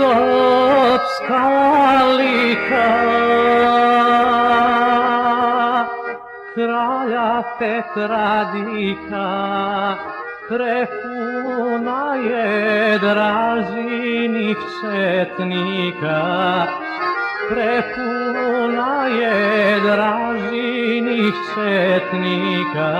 srpska lika. Kralja Petradika prepuna je dražinih četnika. Prepuna je dražinih četnika.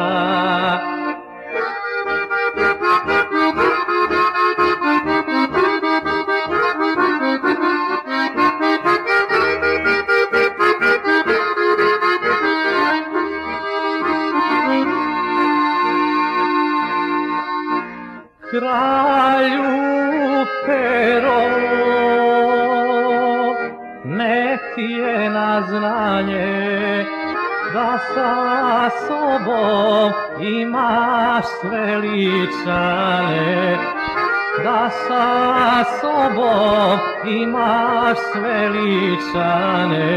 Kralju pero. Ne ti je na znanje da sa sobom imaš sveličane da sa sobom imaš sveličane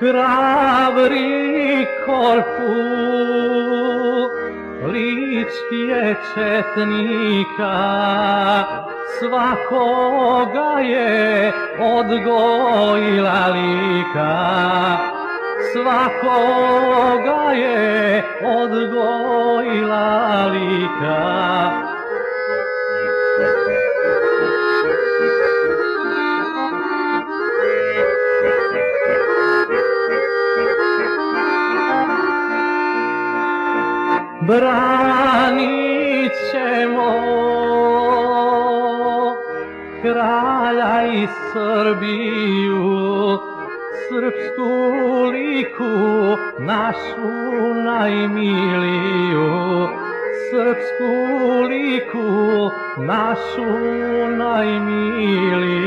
hrabri korpu lički je četnika. Svakoga je odgojila lika. Svakoga je odgojila lika branit ćemo kralja i Srbiju, srpsku liku našu najmiliju, srpsku liku našu najmiliju.